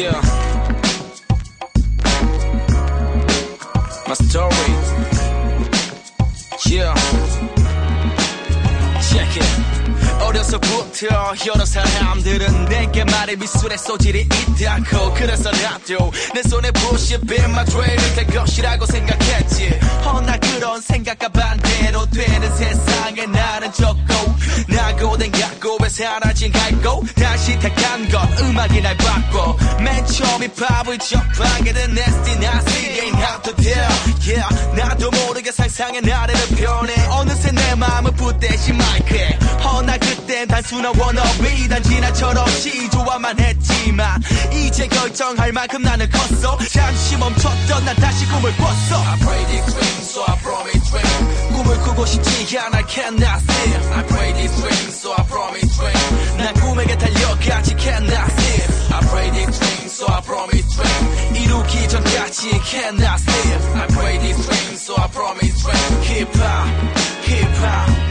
My story. Yeah. Check it. 어려서부터 여러 사람들은 내게 말해 미술의 소질이 있다고 그래서 나도 내 손에 부시 빈마트레이를 될 것이라고 생각했지 허나 그런 생각과 반대로 되는 세상에 나는 적고 사라진 갈고 다시 택한 것 음악이 날 바꿔. 맨 처음 힙합을 접하게 된 nasty ain't how to tell. Yeah 나도 모르게 상상의 나래를 변해. 어느새 내 마음은 붓대신 마이크에 허나 그땐 단순한 워너비 단 지 나처럼 시조화만 했지만 이제 결정할 만큼 나는 컸어. 잠시 멈췄던 난 다시 꿈을 꿨어. I pray this dream so I promise dream 꿈을 꾸고 싶지 않아 cannot 전까지 cannot sleep I pray dream so I promise dream Hip hop hip hop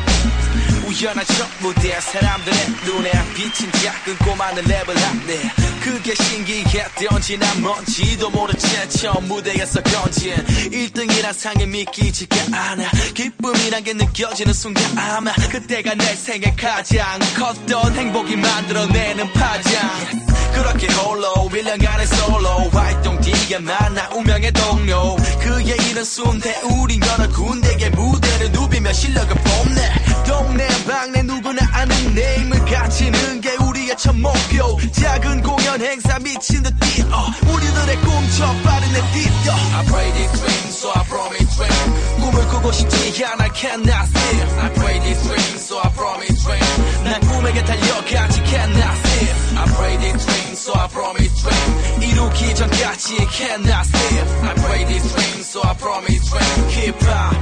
우연한 첫 무대 사람들의 눈에 비친 작은 꼬마는 랩을 하네. 그게 신기했던지 난 뭔지도 모른 채 처음 무대에서 건진 1등이란 상에 믿기지가 않아. 기쁨이란 게 느껴지는 순간 아마 그때가 내 생애 가장 컸던 행복이 만들어내는 파장. 그렇게 홀로 1년간의 솔로 활동 뒤에 만나 운명의 동료 그의 이른 순대 우린 여러 군데의 무대를 누비며 실력을 뽐내 동네 방네 누구나 아는 네임을 갖추는 게 우리의 첫 목표 작은 공연 행사 미친 듯 뛰어 우리들의 꿈처 빠른 내 뛰어 I pray this dream so I promise dream 꿈을 꾸고 싶지 않아 cannot sleep I pray this dream so I promise dream 난 꿈에게 달려가지 cannot sleep I pray this dream so I promise dream 이루기 전까지 cannot sleep I pray this dream so I promise dream Hip hop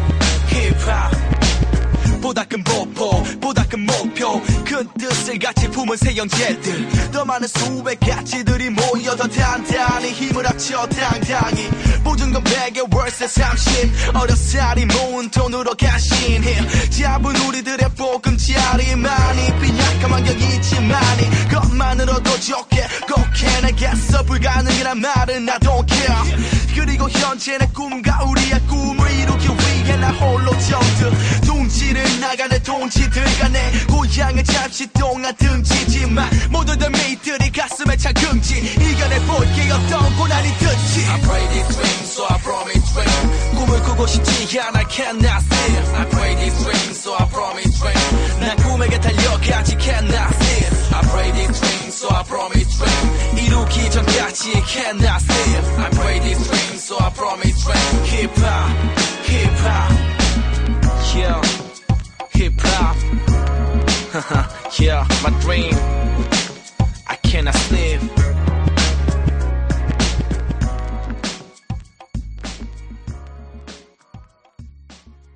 Hip hop 보다 큰 보포 보다 큰 목표 큰 뜻을 같이 품은 새 형제들 더 많은 수백 가치들이 모여 더 단단히 힘을 합쳐 당당히 건 100의 월세 30 어려살이 모은 돈으로 가신 힘 잡은 우리들의 보금자리만이 빈약한 환경이 있지만 이 것만으로도 좋게 꼭 해내겠어 불가능 이란 말은 I don't care. 그리고 현재 내 꿈과 우리의 꿈을 이루기 위해 나 홀로 정드 둥지를 나가는 동지들 간에 고향을 잠시 동안 등지지만 모두들 메이들이 가슴에 찬 긍지. 이겨내볼 게 어떤 고난이 든지. I pray this dream so I promise dream 꿈을 꾸고 싶지 않아 cannot sleep I pray this dream so I promise dream 난 꿈에게 달려가지 cannot sleep. I pray these dreams, so I promise rain. Hip hop, hip hop, yeah, hip hop, yeah, my dream. I cannot sleep.